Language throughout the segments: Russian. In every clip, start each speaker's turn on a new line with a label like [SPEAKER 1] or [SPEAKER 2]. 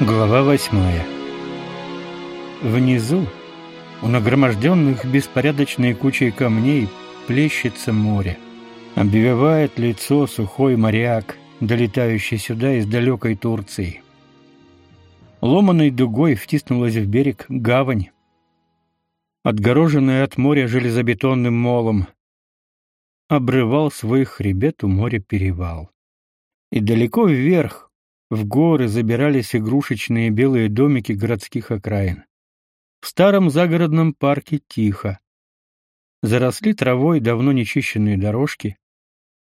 [SPEAKER 1] Глава восьмая. Внизу, у нагроможденных беспорядочной кучей камней, плещется море. Обвивает лицо сухой моряк, долетающий сюда из далекой Турции. Ломаной дугой втиснулась в берег гавань, отгороженная от моря железобетонным молом. Обрывал свой хребет у моря перевал. И далеко вверх, в горы забирались игрушечные белые домики городских окраин. В старом загородном парке тихо. Заросли травой давно нечищенные дорожки,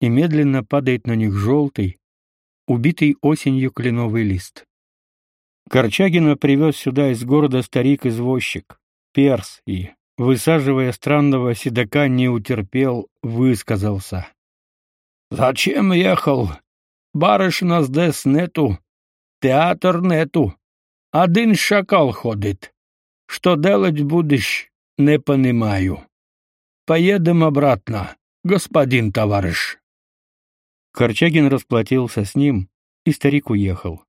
[SPEAKER 1] и медленно падает на них желтый, убитый осенью кленовый лист. Корчагина привез сюда из города старик-извозчик, перс, и, высаживая странного седока, не утерпел, высказался. «Зачем ехал? Барышна здесь нету, театр нету, один шакал ходит. Что делать будешь, не понимаю. Поедем обратно, господин товарищ». Корчагин расплатился с ним, и старик уехал.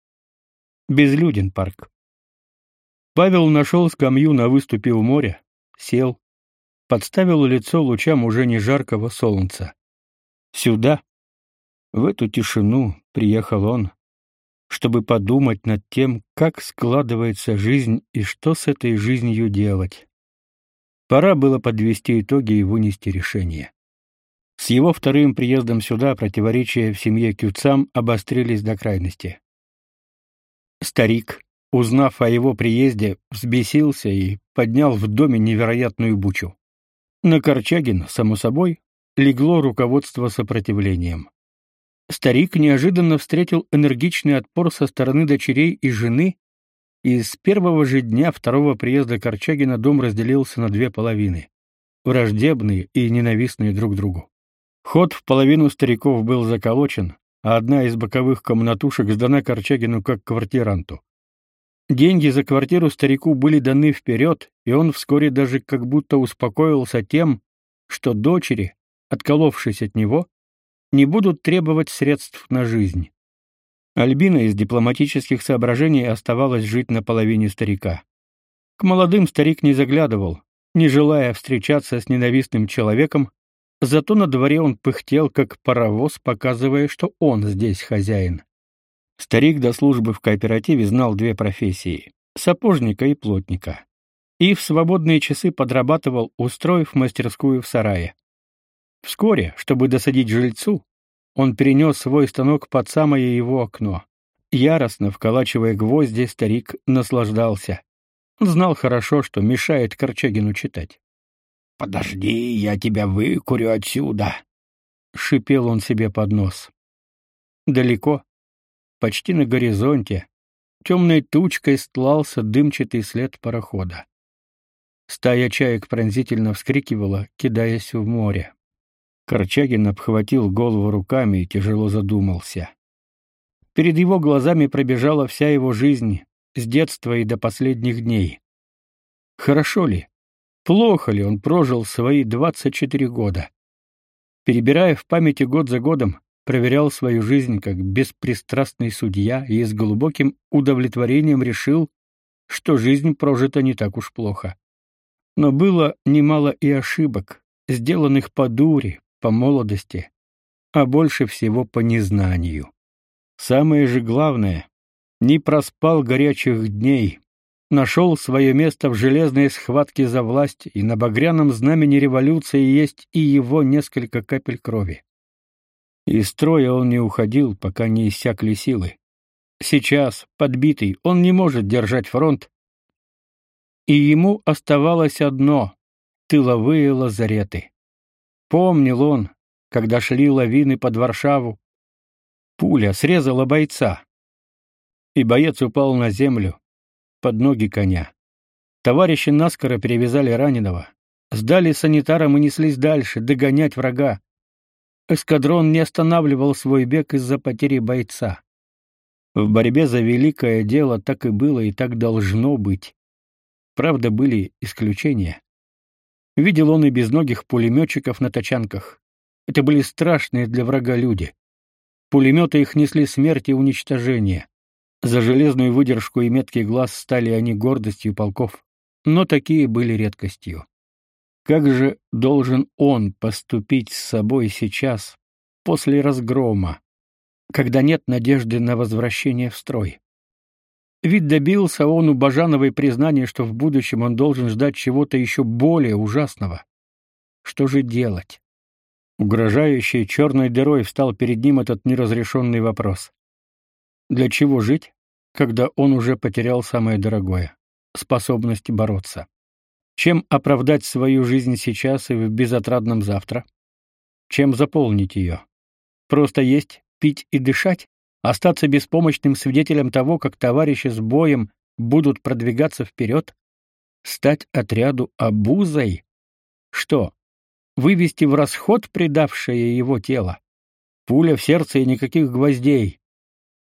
[SPEAKER 1] Безлюден парк. Павел нашел скамью на выступе у моря, сел, подставил лицо лучам уже не жаркого солнца. Сюда, в эту тишину, приехал он, чтобы подумать над тем, как складывается жизнь и что с этой жизнью делать. Пора было подвести итоги и вынести решение. С его вторым приездом сюда противоречия в семье Кюцам обострились до крайности. Старик, узнав о его приезде, взбесился и поднял в доме невероятную бучу. На Корчагин, само собой, легло руководство сопротивлением. Старик неожиданно встретил энергичный отпор со стороны дочерей и жены, и с первого же дня второго приезда Корчагина дом разделился на две половины, враждебные и ненавистные друг другу. Ход в половину стариков был заколочен, а одна из боковых комнатушек сдана Корчагину как квартиранту. Деньги за квартиру старику были даны вперед, и он вскоре даже как будто успокоился тем, что дочери, отколовшись от него, не будут требовать средств на жизнь. Альбина из дипломатических соображений оставалась жить на половине старика. К молодым старик не заглядывал, не желая встречаться с ненавистным человеком, Зато на дворе он пыхтел, как паровоз, показывая, что он здесь хозяин. Старик до службы в кооперативе знал две профессии — сапожника и плотника. И в свободные часы подрабатывал, устроив мастерскую в сарае. Вскоре, чтобы досадить жильцу, он перенес свой станок под самое его окно. Яростно вколачивая гвозди, старик наслаждался. Знал хорошо, что мешает Корчагину читать. Подожди, я тебя выкурю отсюда, шипел он себе под нос. Далеко, почти на горизонте, темной тучкой стлался дымчатый след парохода. Стая чаек пронзительно вскрикивала, кидаясь в море. Корчагин обхватил голову руками и тяжело задумался. Перед его глазами пробежала вся его жизнь, с детства и до последних дней. Хорошо ли? Плохо ли он прожил свои 24 года? Перебирая в памяти год за годом, проверял свою жизнь как беспристрастный судья и с глубоким удовлетворением решил, что жизнь прожита не так уж плохо. Но было немало и ошибок, сделанных по дуре, по молодости, а больше всего по незнанию. Самое же главное, не проспал горячих дней, нашел свое место в железной схватке за власть, и на багряном знамени революции есть и его несколько капель крови. Из строя он не уходил, пока не иссякли силы. Сейчас, подбитый, он не может держать фронт, и ему оставалось одно — тыловые лазареты. Помнил он, когда шли лавины под Варшаву. Пуля срезала бойца, и боец упал на землю, под ноги коня. Товарищи наскоро перевязали раненого, сдали санитарам и неслись дальше, догонять врага. Эскадрон не останавливал свой бег из-за потери бойца. В борьбе за великое дело так и было и так должно быть. Правда, были исключения. Видел он и безногих пулеметчиков на тачанках. Это были страшные для врага люди. Пулеметы их несли смерть и уничтожение. За железную выдержку и меткий глаз стали они гордостью полков, но такие были редкостью. Как же должен он поступить с собой сейчас, после разгрома, когда нет надежды на возвращение в строй? Ведь добился он у Бажановой признания, что в будущем он должен ждать чего-то еще более ужасного. Что же делать? Угрожающей черной дырой встал перед ним этот неразрешенный вопрос. Для чего жить, когда он уже потерял самое дорогое — способность бороться? Чем оправдать свою жизнь сейчас и в безотрадном завтра? Чем заполнить ее? Просто есть, пить и дышать? Остаться беспомощным свидетелем того, как товарищи с боем будут продвигаться вперед? Стать отряду обузой? Что, вывести в расход предавшее его тело? Пуля в сердце и никаких гвоздей.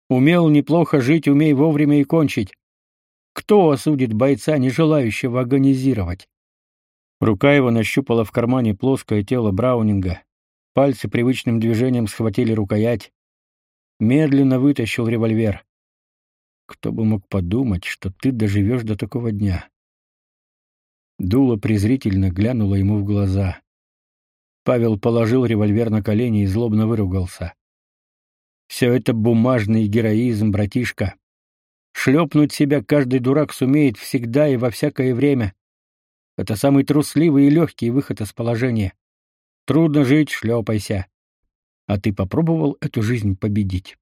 [SPEAKER 1] Умел неплохо жить, умей вовремя и кончить. Кто осудит бойца, не желающего агонизировать? Рука его нащупала в кармане плоское тело Браунинга. Пальцы привычным движением схватили рукоять. Медленно вытащил револьвер. Кто бы мог подумать, что ты доживешь до такого дня? Дуло презрительно глянуло ему в глаза. Павел положил револьвер на колени и злобно выругался. Все это бумажный героизм, братишка. Шлепнуть себя каждый дурак сумеет всегда и во всякое время. Это самый трусливый и легкий выход из положения. Трудно жить, шлепайся. А ты попробовал эту жизнь победить?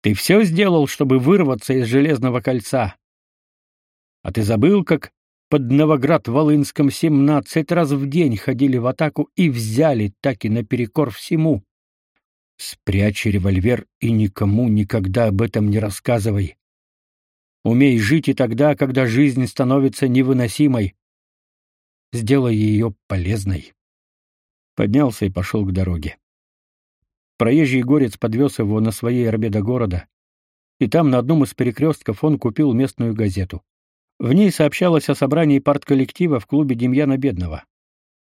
[SPEAKER 1] Ты все сделал, чтобы вырваться из железного кольца. А ты забыл, как под Новоград-Волынском семнадцать раз в день ходили в атаку и взяли так и наперекор всему? Спрячь револьвер и никому никогда об этом не рассказывай. Умей жить и тогда, когда жизнь становится невыносимой. Сделай ее полезной. Поднялся и пошел к дороге. Проезжий горец подвез его на своей орбе до города, и там на одном из перекрестков он купил местную газету. В ней сообщалось о собрании партколлектива в клубе Демьяна Бедного.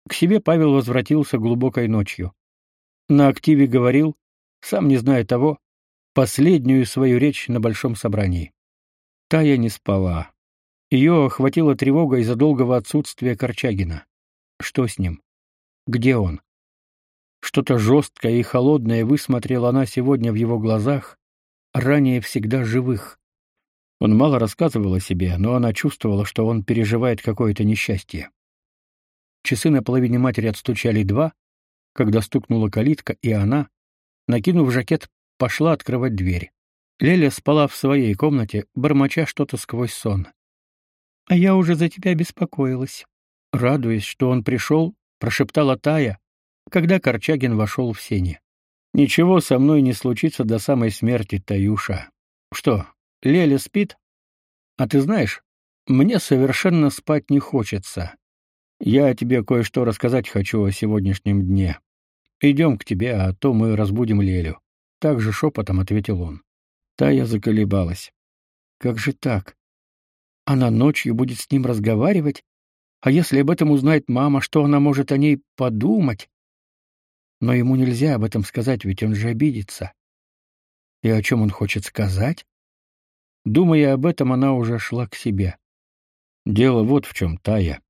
[SPEAKER 1] К себе Павел возвратился глубокой ночью. На активе говорил, сам не зная того, последнюю свою речь на большом собрании. Тая не спала. Ее охватила тревога из-за долгого отсутствия Корчагина. Что с ним? Где он? Что-то жесткое и холодное высмотрела она сегодня в его глазах, ранее всегда живых. Он мало рассказывал о себе, но она чувствовала, что он переживает какое-то несчастье. Часы на половине матери отстучали два, когда стукнула калитка, и она, накинув жакет, пошла открывать дверь. Леля спала в своей комнате, бормоча что-то сквозь сон. «А я уже за тебя беспокоилась». Радуясь, что он пришел, прошептала Тая, когда Корчагин вошел в сени. «Ничего со мной не случится до самой смерти, Таюша. Что, Леля спит? А ты знаешь, мне совершенно спать не хочется. Я тебе кое-что рассказать хочу о сегодняшнем дне. Идем к тебе, а то мы разбудим Лелю. Так же шепотом ответил он. Тая заколебалась. Как же так? Она ночью будет с ним разговаривать? А если об этом узнает мама, что она может о ней подумать? Но ему нельзя об этом сказать, ведь он же обидится. И о чем он хочет сказать? Думая об этом, она уже шла к себе. Дело вот в чем, Тая.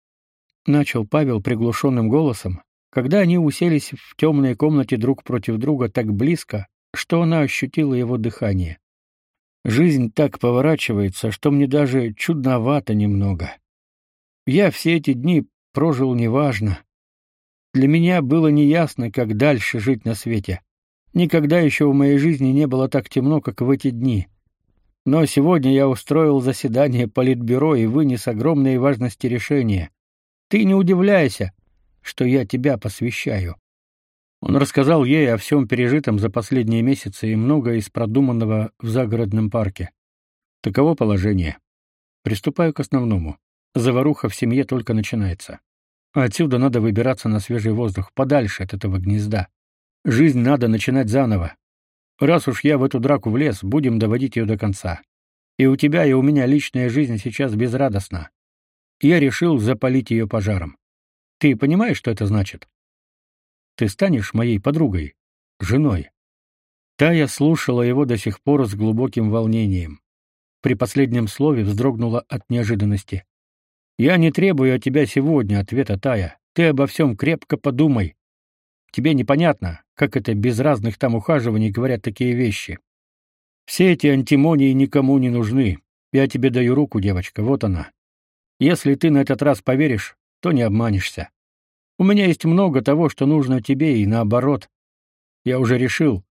[SPEAKER 1] Начал Павел приглушенным голосом, когда они уселись в темной комнате друг против друга так близко, что она ощутила его дыхание. Жизнь так поворачивается, что мне даже чудновато немного. Я все эти дни прожил неважно. Для меня было неясно, как дальше жить на свете. Никогда еще в моей жизни не было так темно, как в эти дни. Но сегодня я устроил заседание политбюро и вынес огромные важности решения. Ты не удивляйся, что я тебя посвящаю. Он рассказал ей о всем пережитом за последние месяцы и многое из продуманного в загородном парке. Таково положение. Приступаю к основному. Заваруха в семье только начинается. Отсюда надо выбираться на свежий воздух, подальше от этого гнезда. Жизнь надо начинать заново. Раз уж я в эту драку влез, будем доводить ее до конца. И у тебя, и у меня личная жизнь сейчас безрадостна. Я решил запалить ее пожаром. Ты понимаешь, что это значит? Ты станешь моей подругой, женой. Тая слушала его до сих пор с глубоким волнением. при последнем слове вздрогнула от неожиданности. Я не требую от тебя сегодня ответа, Тая. Ты обо всем крепко подумай. Тебе непонятно, как это без разных там ухаживаний говорят такие вещи. Все эти антимонии никому не нужны. Я тебе даю руку, девочка, вот она. Если ты на этот раз поверишь, то не обманешься. У меня есть много того, что нужно тебе, и наоборот. Я уже решил.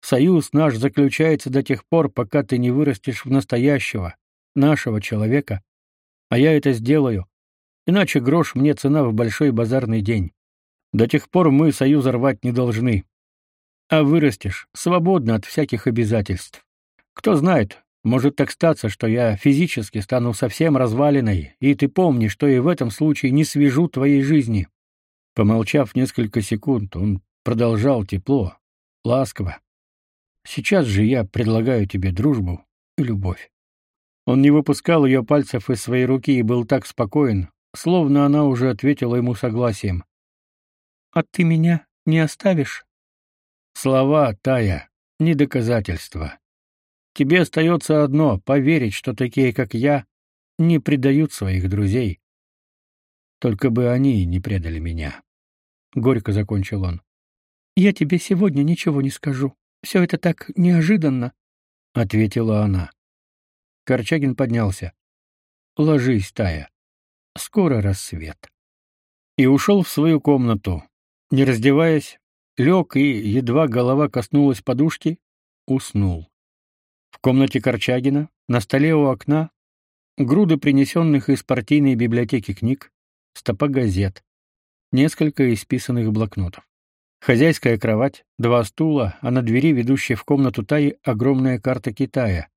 [SPEAKER 1] Союз наш заключается до тех пор, пока ты не вырастешь в настоящего, нашего человека. А я это сделаю. Иначе грош мне цена в большой базарный день. До тех пор мы союз рвать не должны. А вырастешь, свободно от всяких обязательств. Кто знает, может так статься, что я физически стану совсем развалиной, и ты помни, что и в этом случае не свяжу твоей жизни. Помолчав несколько секунд, он продолжал тепло, ласково. Сейчас же я предлагаю тебе дружбу и любовь. Он не выпускал ее пальцев из своей руки и был так спокоен, словно она уже ответила ему согласием. А ты меня не оставишь? Слова, Тая, не доказательства. Тебе остается одно — поверить, что такие, как я, не предают своих друзей. Только бы они не предали меня. Горько закончил он. Я тебе сегодня ничего не скажу. Все это так неожиданно, — ответила она. Корчагин поднялся. Ложись, Тая. Скоро рассвет. И ушел в свою комнату. Не раздеваясь, лег и, едва голова коснулась подушки, уснул. В комнате Корчагина, на столе у окна, груды принесенных из партийной библиотеки книг, стопа газет, несколько исписанных блокнотов. Хозяйская кровать, два стула, а на двери, ведущей в комнату Таи, огромная карта Китая,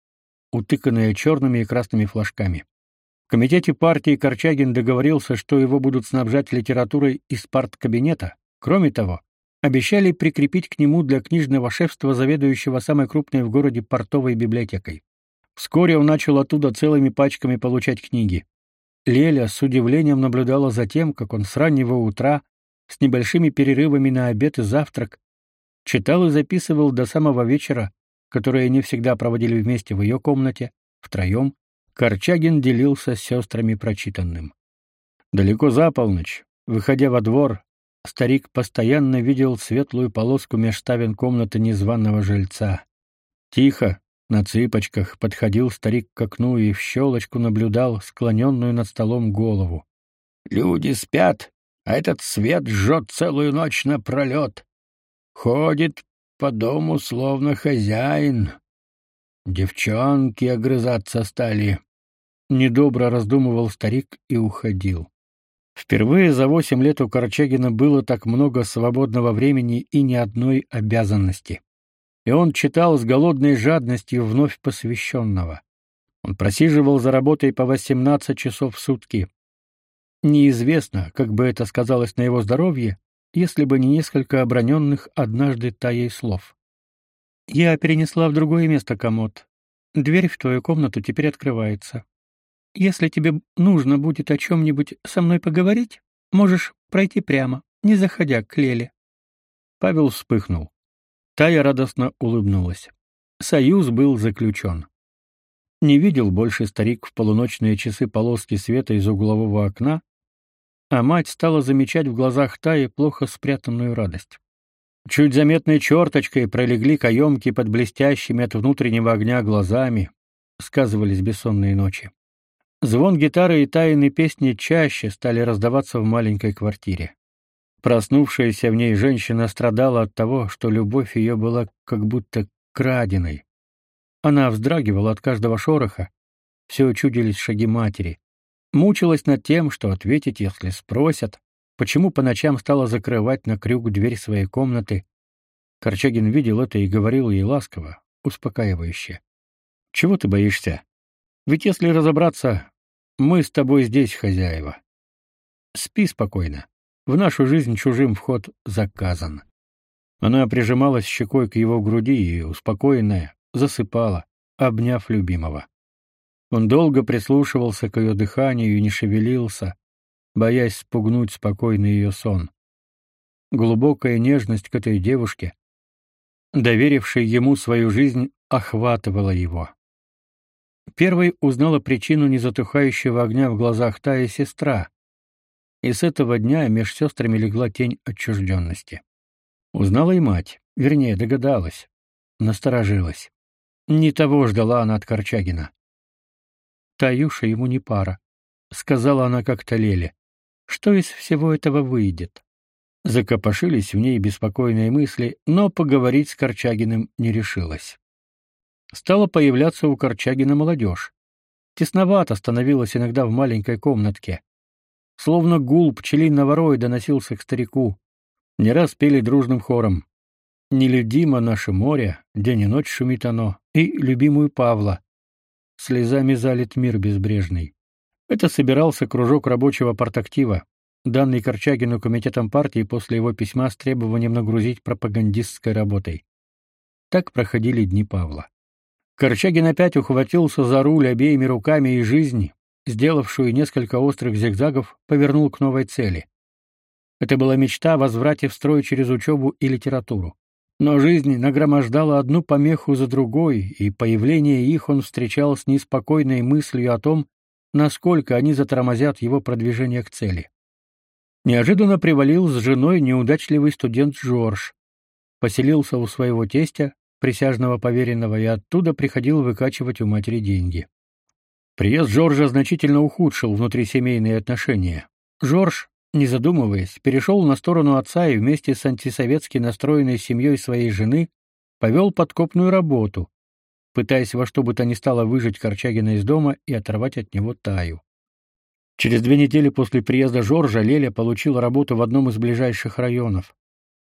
[SPEAKER 1] утыканная черными и красными флажками. В комитете партии Корчагин договорился, что его будут снабжать литературой из парткабинета. Кроме того, обещали прикрепить к нему для книжного шефства заведующего самой крупной в городе портовой библиотекой. Вскоре он начал оттуда целыми пачками получать книги. Леля с удивлением наблюдала за тем, как он с раннего утра, с небольшими перерывами на обед и завтрак, читал и записывал до самого вечера, который они всегда проводили вместе в ее комнате, втроем, Корчагин делился с сестрами прочитанным. Далеко за полночь, выходя во двор, Старик постоянно видел светлую полоску меж комнаты незваного жильца. Тихо, на цыпочках, подходил старик к окну и в щелочку наблюдал склоненную над столом голову. «Люди спят, а этот свет жжет целую ночь напролет. Ходит по дому словно хозяин. Девчонки огрызаться стали». Недобро раздумывал старик и уходил. Впервые за восемь лет у Корчагина было так много свободного времени и ни одной обязанности. И он читал с голодной жадностью вновь посвященного. Он просиживал за работой по 18 часов в сутки. Неизвестно, как бы это сказалось на его здоровье, если бы не несколько оброненных однажды таей слов. «Я перенесла в другое место комод. Дверь в твою комнату теперь открывается. Если тебе нужно будет о чем-нибудь со мной поговорить, можешь пройти прямо, не заходя к Леле. Павел вспыхнул. Тая радостно улыбнулась. Союз был заключен. Не видел больше старик в полуночные часы полоски света из углового окна, а мать стала замечать в глазах Таи плохо спрятанную радость. Чуть заметной черточкой пролегли каемки под блестящими от внутреннего огня глазами, сказывались бессонные ночи. Звон гитары и тайные песни чаще стали раздаваться в маленькой квартире. Проснувшаяся в ней женщина страдала от того, что любовь ее была как будто краденой. Она вздрагивала от каждого шороха, все чудились шаги матери. Мучилась над тем, что ответить, если спросят, почему по ночам стала закрывать на крюк дверь своей комнаты. Корчагин видел это и говорил ей ласково, успокаивающе. «Чего ты боишься? Ведь если разобраться, мы с тобой здесь хозяева. Спи спокойно. В нашу жизнь чужим вход заказан. Она прижималась щекой к его груди и, успокоенная, засыпала, обняв любимого. Он долго прислушивался к ее дыханию и не шевелился, боясь спугнуть спокойный ее сон. Глубокая нежность к этой девушке, доверившей ему свою жизнь, охватывала его. Первой узнала причину незатухающего огня в глазах Тая сестра, и с этого дня меж сестрами легла тень отчужденности. Узнала и мать, вернее, догадалась, насторожилась. Не того ждала она от Корчагина. Таюша ему не пара, сказала она как-то Леле. Что из всего этого выйдет? Закопошились в ней беспокойные мысли, но поговорить с Корчагиным не решилась. Стала появляться у Корчагина молодежь. Тесновато становилось иногда в маленькой комнатке. Словно гул пчелиного роя доносился к старику. Не раз пели дружным хором. «Нелюдимо наше море, день и ночь шумит оно», и любимую Павла. Слезами залит мир безбрежный. Это собирался кружок рабочего партактива, данный Корчагину комитетом партии после его письма с требованием нагрузить пропагандистской работой. Так проходили дни Павла. Корчагин опять ухватился за руль обеими руками и жизнь, сделавшую несколько острых зигзагов, повернул к новой цели. Это была мечта о возврате в строй через учебу и литературу. Но жизнь нагромождала одну помеху за другой, и появление их он встречал с неспокойной мыслью о том, насколько они затормозят его продвижение к цели. Неожиданно привалил с женой неудачливый студент Жорж. Поселился у своего тестя, присяжного поверенного, и оттуда приходил выкачивать у матери деньги. Приезд Жоржа значительно ухудшил внутрисемейные отношения. Жорж, не задумываясь, перешел на сторону отца и вместе с антисоветски настроенной семьей своей жены повел подкопную работу, пытаясь во что бы то ни стало выжить Корчагина из дома и оторвать от него Таю. Через две недели после приезда Жоржа Леля получила работу в одном из ближайших районов.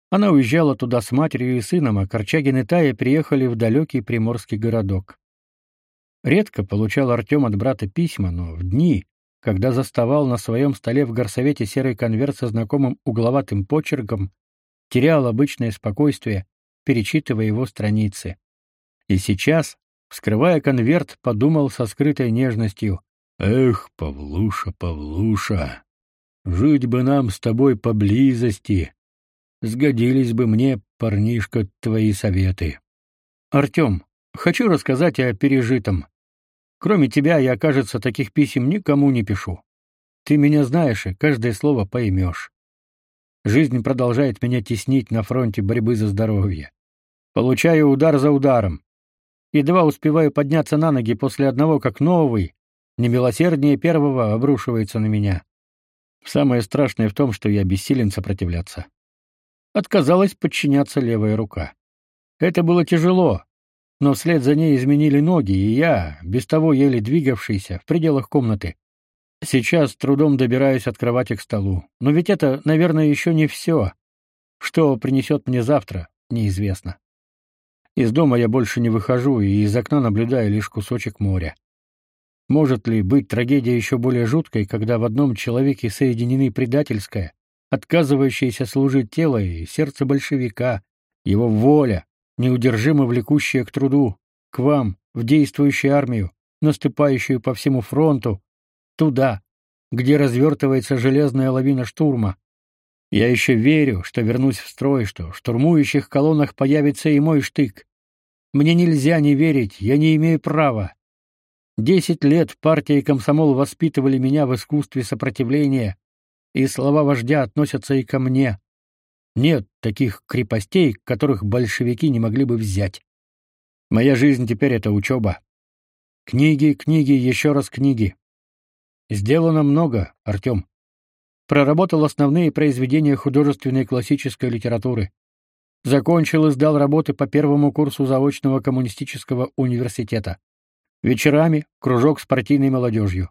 [SPEAKER 1] Она уезжала туда с матерью и сыном, а Корчагин и Тая приехали в далекий приморский городок. Редко получал Артем от брата письма, но в дни, когда заставал на своем столе в горсовете серый конверт со знакомым угловатым почерком, терял обычное спокойствие, перечитывая его страницы. И сейчас, вскрывая конверт, подумал со скрытой нежностью: "Эх, Павлуша, Павлуша, жить бы нам с тобой поблизости, Сгодились бы мне, парнишка, твои советы. Артем, хочу рассказать о пережитом. Кроме тебя я, кажется, таких писем никому не пишу. Ты меня знаешь и каждое слово поймешь. Жизнь продолжает меня теснить на фронте борьбы за здоровье. Получаю удар за ударом. Едва успеваю подняться на ноги после одного, как новый, немилосерднее первого, обрушивается на меня. Самое страшное в том, что я бессилен сопротивляться отказалась подчиняться левая рука. Это было тяжело, но вслед за ней изменили ноги, и я, без того еле двигавшийся, в пределах комнаты. Сейчас трудом добираюсь от кровати к столу. Но ведь это, наверное, еще не все. Что принесет мне завтра, неизвестно. Из дома я больше не выхожу и из окна наблюдаю лишь кусочек моря. Может ли быть трагедия еще более жуткой, когда в одном человеке соединены предательское, отказывающееся служить тело и сердце большевика, его воля, неудержимо влекущая к труду, к вам, в действующую армию, наступающую по всему фронту, туда, где развертывается железная лавина штурма. Я еще верю, что вернусь в строй, что в штурмующих колоннах появится и мой штык. Мне нельзя не верить, я не имею права. Десять лет партия и комсомол воспитывали меня в искусстве сопротивления, и слова вождя относятся и ко мне. Нет таких крепостей, которых большевики не могли бы взять. Моя жизнь теперь это учеба. Книги, книги, еще раз книги. Сделано много, Артем. Проработал основные произведения художественной классической литературы. Закончил и сдал работы по первому курсу заочного коммунистического университета. Вечерами кружок с партийной молодежью.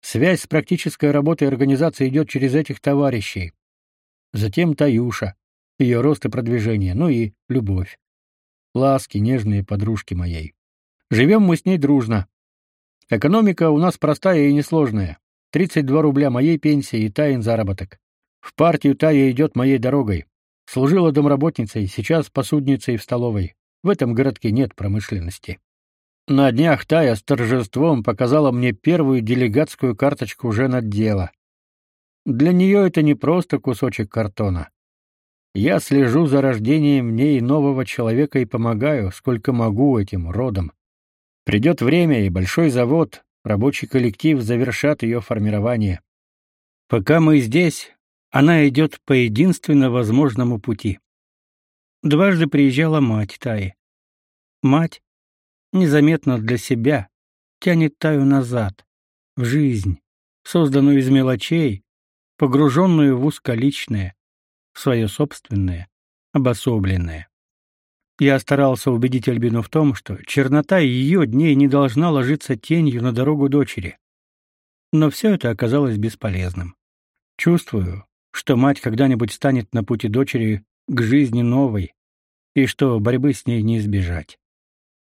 [SPEAKER 1] Связь с практической работой организации идет через этих товарищей. Затем Таюша, ее рост и продвижение, ну и любовь. Ласки, нежные подружки моей. Живем мы с ней дружно. Экономика у нас простая и несложная. 32 рубля моей пенсии и Таин заработок. В партию Тая идет моей дорогой. Служила домработницей, сейчас посудницей в столовой. В этом городке нет промышленности. На днях Тая с торжеством показала мне первую делегатскую карточку уже надела. Для нее это не просто кусочек картона. Я слежу за рождением ней нового человека и помогаю, сколько могу этим родом. Придет время, и большой завод, рабочий коллектив завершат ее формирование. Пока мы здесь, она идет по единственно возможному пути. Дважды приезжала мать Таи. Мать, незаметно для себя, тянет Таю назад, в жизнь, созданную из мелочей, погруженную в узколичное, в свое собственное, обособленное. Я старался убедить Альбину в том, что чернота ее дней не должна ложиться тенью на дорогу дочери. Но все это оказалось бесполезным. Чувствую, что мать когда-нибудь станет на пути дочери к жизни новой, и что борьбы с ней не избежать.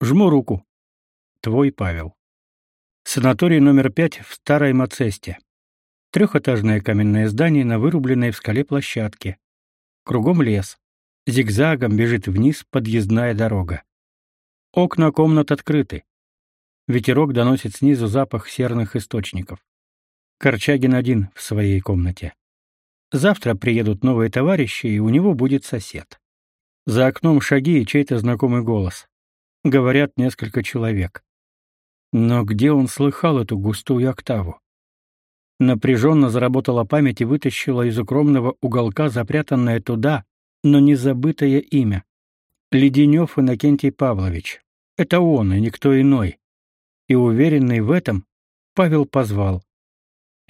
[SPEAKER 1] Жму руку. Твой Павел. Санаторий номер пять в Старой Мацесте. Трехэтажное каменное здание на вырубленной в скале площадке. Кругом лес. Зигзагом бежит вниз подъездная дорога. Окна комнат открыты. Ветерок доносит снизу запах серных источников. Корчагин один в своей комнате. Завтра приедут новые товарищи, и у него будет сосед. За окном шаги и чей-то знакомый голос. Говорят несколько человек. Но где он слыхал эту густую октаву? Напряженно заработала память и вытащила из укромного уголка запрятанное туда, но не забытое имя. Леденев Иннокентий Павлович. Это он, и никто иной. И уверенный в этом, Павел позвал.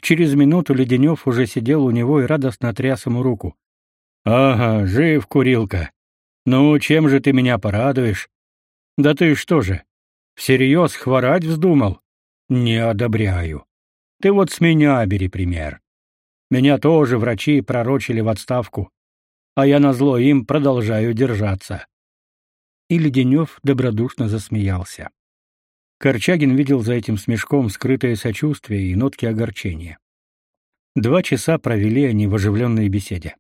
[SPEAKER 1] Через минуту Леденев уже сидел у него и радостно тряс ему руку. «Ага, жив, курилка. Ну, чем же ты меня порадуешь? Да ты что же, всерьез хворать вздумал? Не одобряю. Ты вот с меня бери пример. Меня тоже врачи пророчили в отставку а я назло им продолжаю держаться. И Леденев добродушно засмеялся. Корчагин видел за этим смешком скрытое сочувствие и нотки огорчения. Два часа провели они в оживленной беседе.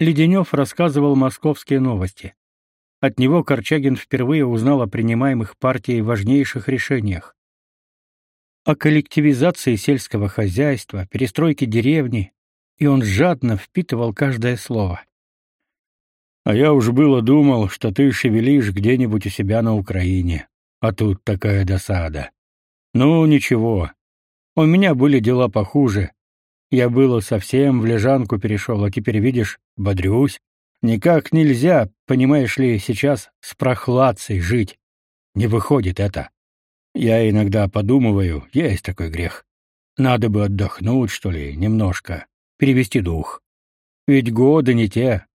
[SPEAKER 1] Леденев рассказывал московские новости. От него Корчагин впервые узнал о принимаемых партией важнейших решениях. О коллективизации сельского хозяйства, перестройке деревни, и он жадно впитывал каждое слово. А я уж было думал, что ты шевелишь где-нибудь у себя на Украине. А тут такая досада. Ну, ничего. У меня были дела похуже. Я было совсем в лежанку перешел, а теперь, видишь, бодрюсь. Никак нельзя, понимаешь ли, сейчас с прохладцей жить. Не выходит это. Я иногда подумываю, есть такой грех. Надо бы отдохнуть, что ли, немножко, перевести дух. Ведь годы не те,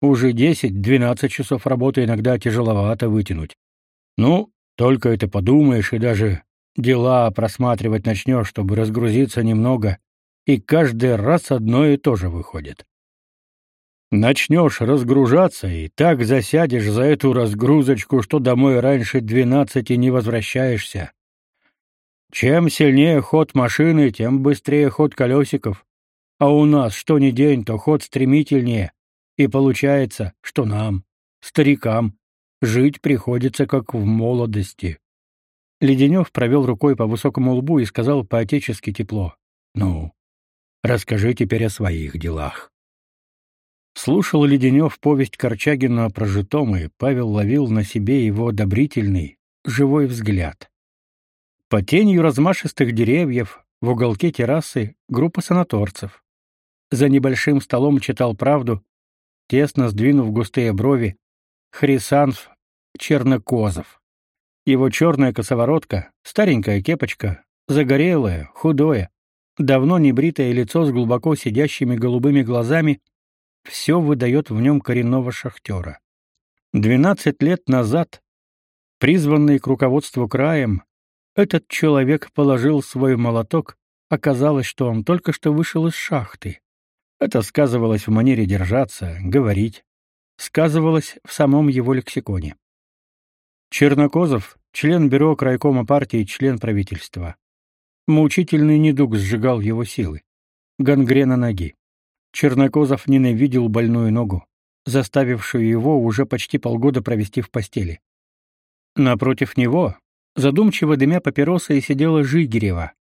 [SPEAKER 1] уже 10-12 часов работы иногда тяжеловато вытянуть. Ну, только это подумаешь и даже дела просматривать начнешь, чтобы разгрузиться немного, и каждый раз одно и то же выходит. Начнешь разгружаться и так засядешь за эту разгрузочку, что домой раньше двенадцати не возвращаешься. Чем сильнее ход машины, тем быстрее ход колесиков. А у нас что ни день, то ход стремительнее. И получается, что нам, старикам, жить приходится как в молодости. Леденев провел рукой по высокому лбу и сказал по-отечески тепло. «Ну, расскажи теперь о своих делах». Слушал Леденев повесть Корчагина о прожитом, и Павел ловил на себе его одобрительный, живой взгляд. По тенью размашистых деревьев в уголке террасы группа санаторцев. За небольшим столом читал правду тесно сдвинув густые брови, Хрисанф Чернокозов. Его черная косоворотка, старенькая кепочка, загорелое, худое, давно не бритое лицо с глубоко сидящими голубыми глазами все выдает в нем коренного шахтера. Двенадцать лет назад, призванный к руководству краем, этот человек положил свой молоток, оказалось, что он только что вышел из шахты. Это сказывалось в манере держаться, говорить, сказывалось в самом его лексиконе. Чернокозов — член бюро крайкома партии, член правительства. Мучительный недуг сжигал его силы. Гангрена ноги. Чернокозов ненавидел больную ногу, заставившую его уже почти полгода провести в постели. Напротив него, задумчиво дымя папиросой, сидела Жигирева.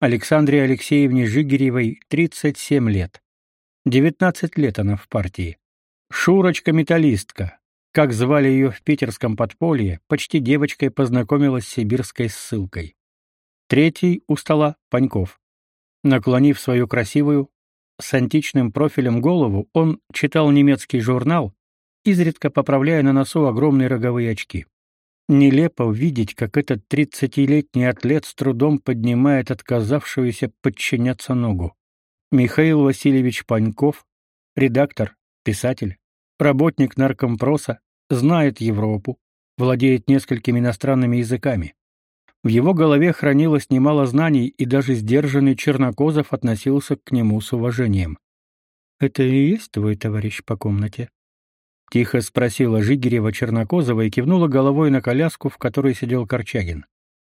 [SPEAKER 1] Александре Алексеевне Жигиревой 37 лет. Девятнадцать лет она в партии. Шурочка-металлистка, как звали ее в питерском подполье, почти девочкой познакомилась с сибирской ссылкой. Третий у стола — Паньков. Наклонив свою красивую, с античным профилем голову, он читал немецкий журнал, изредка поправляя на носу огромные роговые очки. Нелепо увидеть, как этот тридцатилетний атлет с трудом поднимает отказавшуюся подчиняться ногу. Михаил Васильевич Паньков, редактор, писатель, работник наркомпроса, знает Европу, владеет несколькими иностранными языками. В его голове хранилось немало знаний, и даже сдержанный Чернокозов относился к нему с уважением. «Это и есть твой товарищ по комнате?» Тихо спросила Жигерева Чернокозова и кивнула головой на коляску, в которой сидел Корчагин.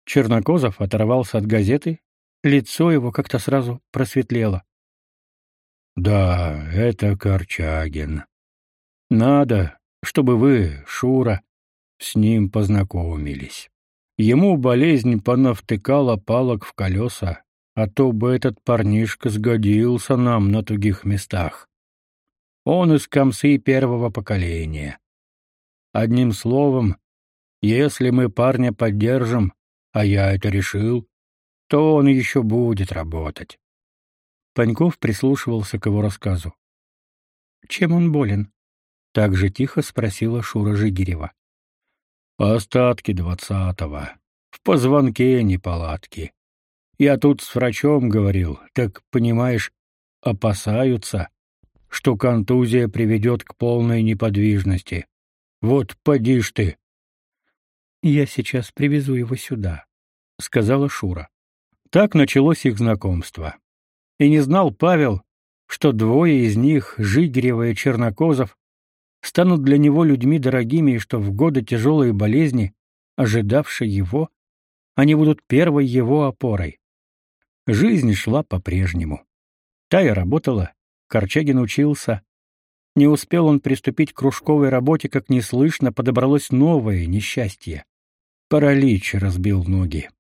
[SPEAKER 1] Чернокозов оторвался от газеты, лицо его как-то сразу просветлело. «Да, это Корчагин. Надо, чтобы вы, Шура, с ним познакомились». Ему болезнь понавтыкала палок в колеса, а то бы этот парнишка сгодился нам на тугих местах. Он из комсы первого поколения. Одним словом, если мы парня поддержим, а я это решил, то он еще будет работать. Паньков прислушивался к его рассказу. Чем он болен? Так же тихо спросила Шура Жигирева. Остатки двадцатого. В позвонке неполадки. Я тут с врачом говорил, так, понимаешь, опасаются, что контузия приведет к полной неподвижности. Вот поди ж ты. Я сейчас привезу его сюда, сказала Шура. Так началось их знакомство. И не знал Павел, что двое из них, Жигрева и Чернокозов, станут для него людьми дорогими и что в годы тяжелой болезни, ожидавшей его, они будут первой его опорой. Жизнь шла по-прежнему. Тая работала, Корчагин учился. Не успел он приступить к кружковой работе, как неслышно подобралось новое несчастье. Паралич разбил ноги.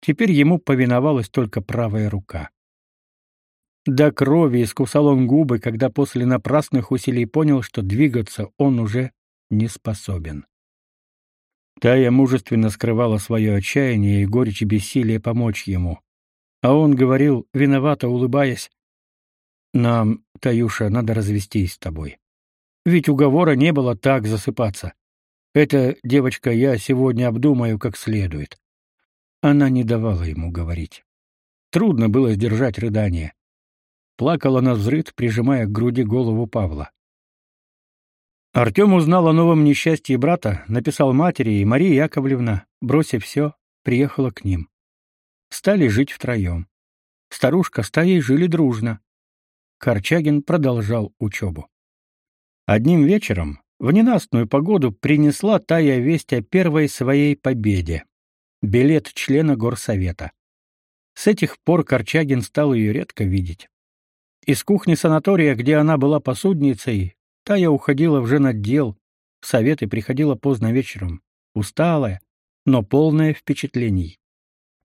[SPEAKER 1] Теперь ему повиновалась только правая рука. До крови искусал он губы, когда после напрасных усилий понял, что двигаться он уже не способен. Тая мужественно скрывала свое отчаяние и горечь и бессилие помочь ему. А он говорил, виновато улыбаясь, «Нам, Таюша, надо развестись с тобой. Ведь уговора не было так засыпаться. Эта девочка я сегодня обдумаю как следует». Она не давала ему говорить. Трудно было сдержать рыдание плакала на взрыд, прижимая к груди голову Павла. Артем узнал о новом несчастье брата, написал матери, и Мария Яковлевна, бросив все, приехала к ним. Стали жить втроем. Старушка с Таей жили дружно. Корчагин продолжал учебу. Одним вечером, в ненастную погоду, принесла Тая весть о первой своей победе — билет члена горсовета. С этих пор Корчагин стал ее редко видеть. Из кухни санатория, где она была посудницей, Тая уходила в женотдел, в советы приходила поздно вечером, усталая, но полная впечатлений.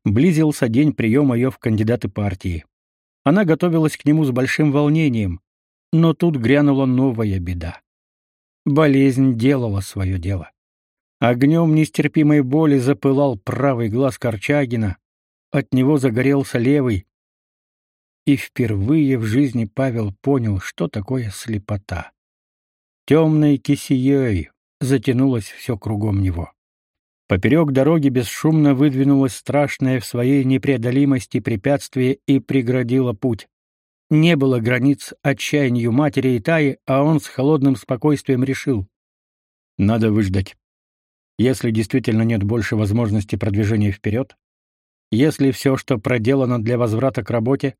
[SPEAKER 1] Близился день приема ее в кандидаты партии. Она готовилась к нему с большим волнением, но тут грянула новая беда. Болезнь делала свое дело. Огнем нестерпимой боли запылал правый глаз Корчагина, от него загорелся левый, и впервые в жизни Павел понял, что такое слепота. Темной кисеей затянулось все кругом него. Поперек дороги бесшумно выдвинулось страшное в своей непреодолимости препятствие и преградило путь. Не было границ отчаянию матери и Таи, а он с холодным спокойствием решил. Надо выждать. Если действительно нет больше возможности продвижения вперед, если все, что проделано для возврата к работе,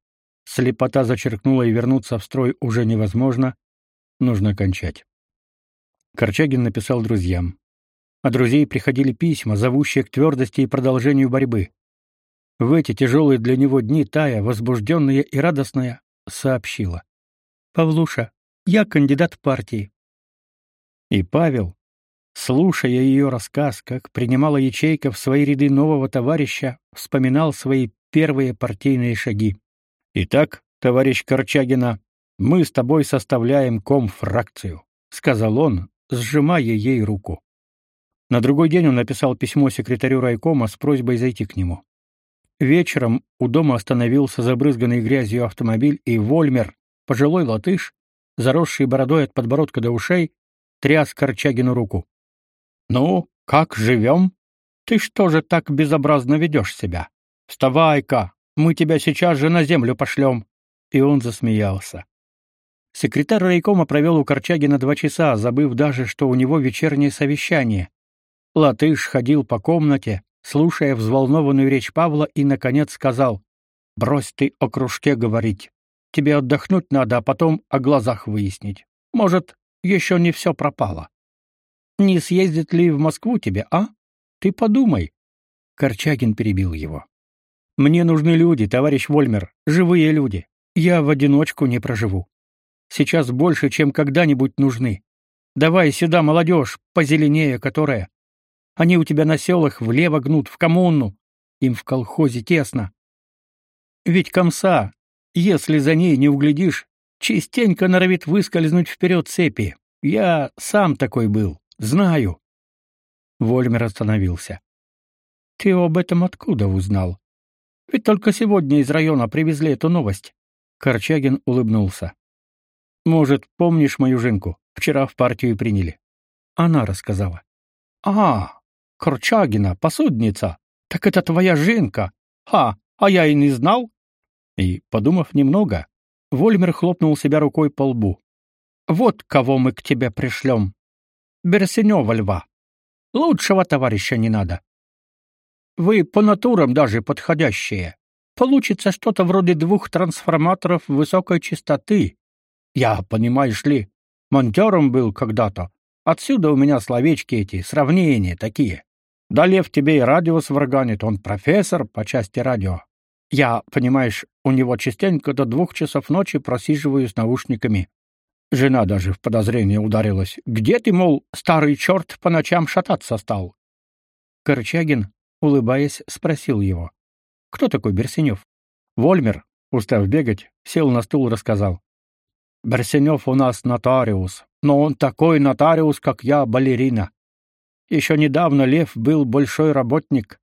[SPEAKER 1] Слепота зачеркнула и вернуться в строй уже невозможно, нужно кончать. Корчагин написал друзьям. От друзей приходили письма, зовущие к твердости и продолжению борьбы. В эти тяжелые для него дни Тая, возбужденная и радостная, сообщила. «Павлуша, я кандидат партии». И Павел, слушая ее рассказ, как принимала ячейка в свои ряды нового товарища, вспоминал свои первые партийные шаги. Итак, товарищ Корчагина, мы с тобой составляем комфракцию, сказал он, сжимая ей руку. На другой день он написал письмо секретарю райкома с просьбой зайти к нему. Вечером у дома остановился забрызганный грязью автомобиль, и Вольмер, пожилой латыш, заросший бородой от подбородка до ушей, тряс Корчагину руку. «Ну, как живем? Ты что же так безобразно ведешь себя? Вставай-ка, мы тебя сейчас же на землю пошлем!» И он засмеялся. Секретарь райкома провел у Корчагина два часа, забыв даже, что у него вечернее совещание. Латыш ходил по комнате, слушая взволнованную речь Павла, и, наконец, сказал, «Брось ты о кружке говорить. Тебе отдохнуть надо, а потом о глазах выяснить. Может, еще не все пропало. Не съездит ли в Москву тебе, а? Ты подумай. Корчагин перебил его. Мне нужны люди, товарищ Вольмер, живые люди. Я в одиночку не проживу. Сейчас больше, чем когда-нибудь нужны. Давай сюда молодежь, позеленее которая. Они у тебя на селах влево гнут, в коммуну. Им в колхозе тесно. Ведь комса, если за ней не углядишь, частенько норовит выскользнуть вперед цепи. Я сам такой был, знаю. Вольмер остановился. Ты об этом откуда узнал? Ведь только сегодня из района привезли эту новость. Корчагин улыбнулся. Может, помнишь мою жинку? Вчера в партию приняли. Она рассказала. А, Корчагина, посудница. Так это твоя жинка. Ха, а я и не знал. И, подумав немного, Вольмер хлопнул себя рукой по лбу. «Вот кого мы к тебе пришлем. Берсенева льва. Лучшего товарища не надо. Вы по натурам даже подходящие. Получится что-то вроде двух трансформаторов высокой частоты. Я, понимаешь ли, монтером был когда-то. Отсюда у меня словечки эти, сравнения такие. Да Лев тебе и радио сварганит, он профессор по части радио. Я, понимаешь, у него частенько до двух часов ночи просиживаю с наушниками. Жена даже в подозрение ударилась. Где ты, мол, старый черт, по ночам шататься стал? Корчагин, улыбаясь, спросил его. Кто такой Берсенев? Вольмер, устав бегать, сел на стул и рассказал. Берсенев у нас нотариус, но он такой нотариус, как я, балерина. Еще недавно Лев был большой работник,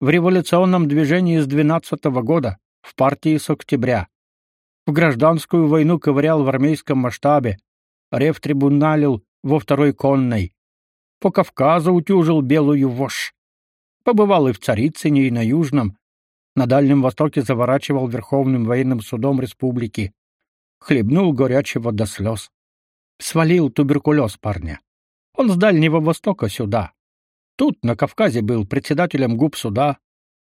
[SPEAKER 1] в революционном движении с 12 -го года, в партии с октября. В гражданскую войну ковырял в армейском масштабе, ревтрибуналил во второй конной. По Кавказу утюжил белую вошь. Побывал и в Царицыне, и на Южном. На Дальнем Востоке заворачивал Верховным военным судом республики. Хлебнул горячего до слез. Свалил туберкулез парня. Он с Дальнего Востока сюда, Тут на Кавказе был председателем губ суда,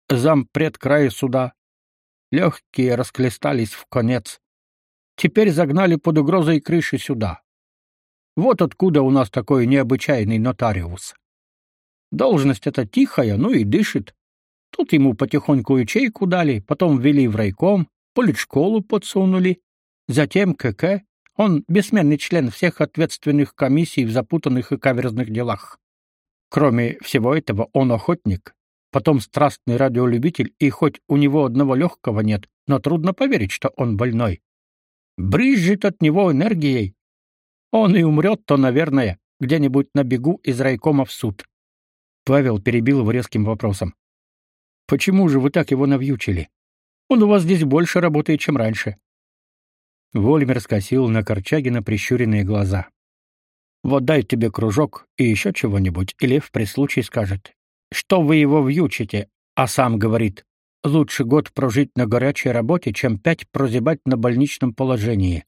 [SPEAKER 1] зампред края суда. Легкие расклестались в конец. Теперь загнали под угрозой крыши сюда. Вот откуда у нас такой необычайный нотариус. Должность эта тихая, ну и дышит. Тут ему потихоньку ячейку дали, потом ввели в райком, политшколу подсунули, затем КК. Он бессменный член всех ответственных комиссий в запутанных и каверзных делах. Кроме всего этого, он охотник, потом страстный радиолюбитель, и хоть у него одного легкого нет, но трудно поверить, что он больной. Брызжет от него энергией. Он и умрет-то, наверное, где-нибудь на бегу из райкома в суд. Павел перебил его резким вопросом. Почему же вы так его навьючили? Он у вас здесь больше работает, чем раньше. Вольмер скосил на Корчагина прищуренные глаза. Вот дай тебе кружок и еще чего-нибудь, и Лев при случае скажет, что вы его вьючите, а сам говорит, лучше год прожить на горячей работе, чем пять прозябать на больничном положении.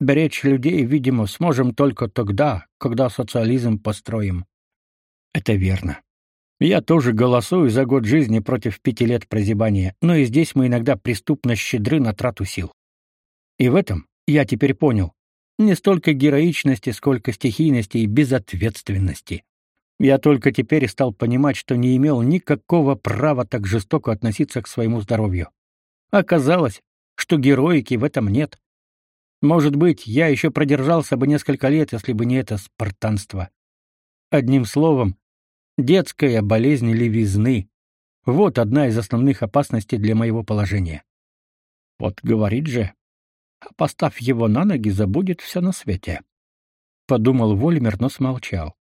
[SPEAKER 1] Беречь людей, видимо, сможем только тогда, когда социализм построим. Это верно. Я тоже голосую за год жизни против пяти лет прозябания, но и здесь мы иногда преступно щедры на трату сил. И в этом я теперь понял, не столько героичности, сколько стихийности и безответственности. Я только теперь стал понимать, что не имел никакого права так жестоко относиться к своему здоровью. Оказалось, что героики в этом нет. Может быть, я еще продержался бы несколько лет, если бы не это спартанство. Одним словом, детская болезнь левизны. Вот одна из основных опасностей для моего положения. Вот говорит же, а поставь его на ноги, забудет все на свете. подумал Вольмер, но смолчал.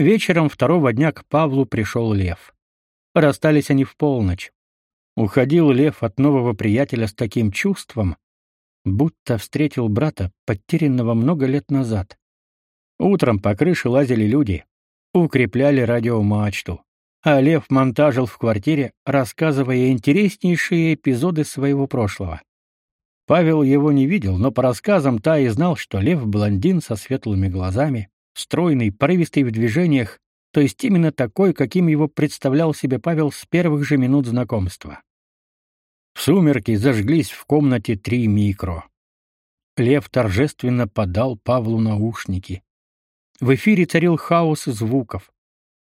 [SPEAKER 1] Вечером второго дня к Павлу пришел Лев. Расстались они в полночь. Уходил Лев от нового приятеля с таким чувством, будто встретил брата, потерянного много лет назад. Утром по крыше лазили люди, укрепляли радиомачту, а Лев монтажил в квартире, рассказывая интереснейшие эпизоды своего прошлого. Павел его не видел, но по рассказам та и знал, что Лев блондин со светлыми глазами, стройный, порывистый в движениях, то есть именно такой, каким его представлял себе Павел с первых же минут знакомства. В сумерки зажглись в комнате три микро. Лев торжественно подал Павлу наушники. В эфире царил хаос звуков.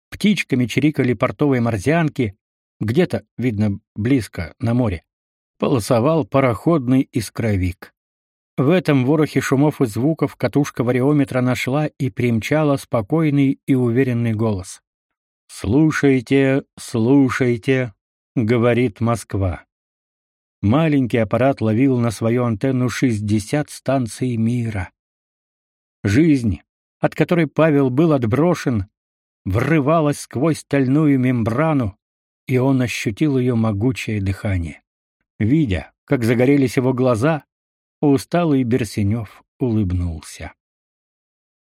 [SPEAKER 1] Птичками чирикали портовые морзянки, где-то, видно, близко, на море, полосовал пароходный искровик. В этом ворохе шумов и звуков катушка вариометра нашла и примчала спокойный и уверенный голос. «Слушайте, слушайте», — говорит Москва. Маленький аппарат ловил на свою антенну 60 станций мира. Жизнь, от которой Павел был отброшен, врывалась сквозь стальную мембрану, и он ощутил ее могучее дыхание. Видя, как загорелись его глаза, Усталый Берсенев улыбнулся.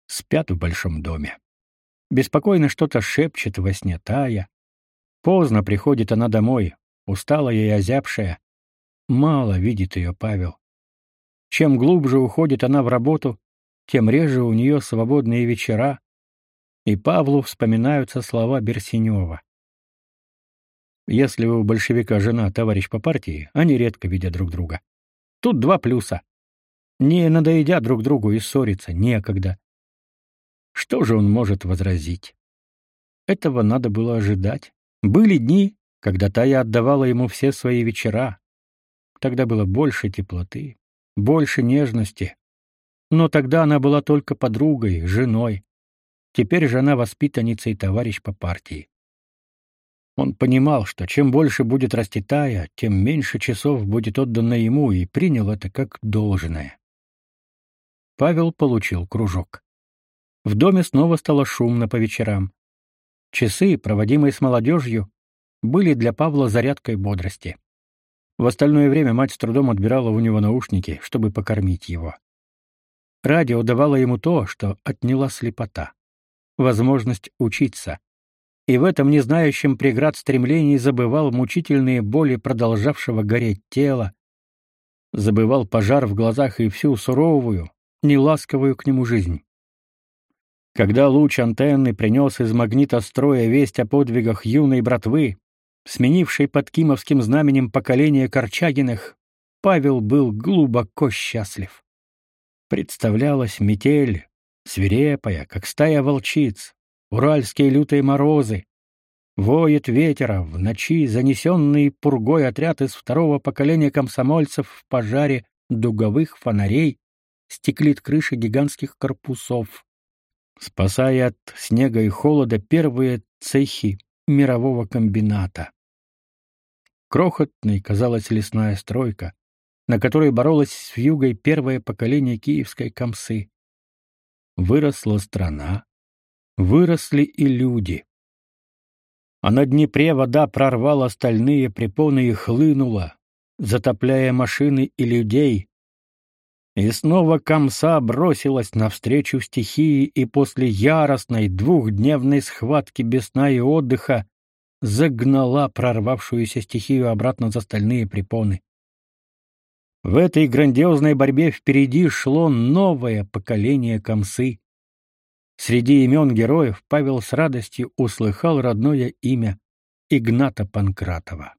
[SPEAKER 1] Спят в большом доме. Беспокойно что-то шепчет во сне Тая. Поздно приходит она домой, усталая и озябшая. Мало видит ее Павел. Чем глубже уходит она в работу, тем реже у нее свободные вечера, и Павлу вспоминаются слова Берсенева. Если у большевика жена товарищ по партии, они редко видят друг друга. Тут два плюса. Не надоедя друг другу и ссориться некогда. Что же он может возразить? Этого надо было ожидать. Были дни, когда Тая отдавала ему все свои вечера. Тогда было больше теплоты, больше нежности. Но тогда она была только подругой, женой. Теперь же она воспитанница и товарищ по партии. Он понимал, что чем больше будет расти Тая, тем меньше часов будет отдано ему, и принял это как должное. Павел получил кружок. В доме снова стало шумно по вечерам. Часы, проводимые с молодежью, были для Павла зарядкой бодрости. В остальное время мать с трудом отбирала у него наушники, чтобы покормить его. Радио давало ему то, что отняла слепота — возможность учиться, и в этом незнающем преград стремлении забывал мучительные боли продолжавшего гореть тела, забывал пожар в глазах и всю суровую, неласковую к нему жизнь. Когда луч антенны принес из магнитостроя весть о подвигах юной братвы, сменившей под кимовским знаменем поколение Корчагиных, Павел был глубоко счастлив. Представлялась метель, свирепая, как стая волчиц, уральские лютые морозы. Воет ветер, а в ночи занесенный пургой отряд из второго поколения комсомольцев в пожаре дуговых фонарей стеклит крыши гигантских корпусов, спасая от снега и холода первые цехи мирового комбината. Крохотной казалась лесная стройка, на которой боролось с вьюгой первое поколение киевской комсы. Выросла страна, выросли и люди. А на Днепре вода прорвала стальные препоны и хлынула, затопляя машины и людей. И снова комса бросилась навстречу стихии и после яростной двухдневной схватки без сна и отдыха загнала прорвавшуюся стихию обратно за стальные препоны. В этой грандиозной борьбе впереди шло новое поколение комсы. Среди имен героев Павел с радостью услыхал родное имя Игната Панкратова.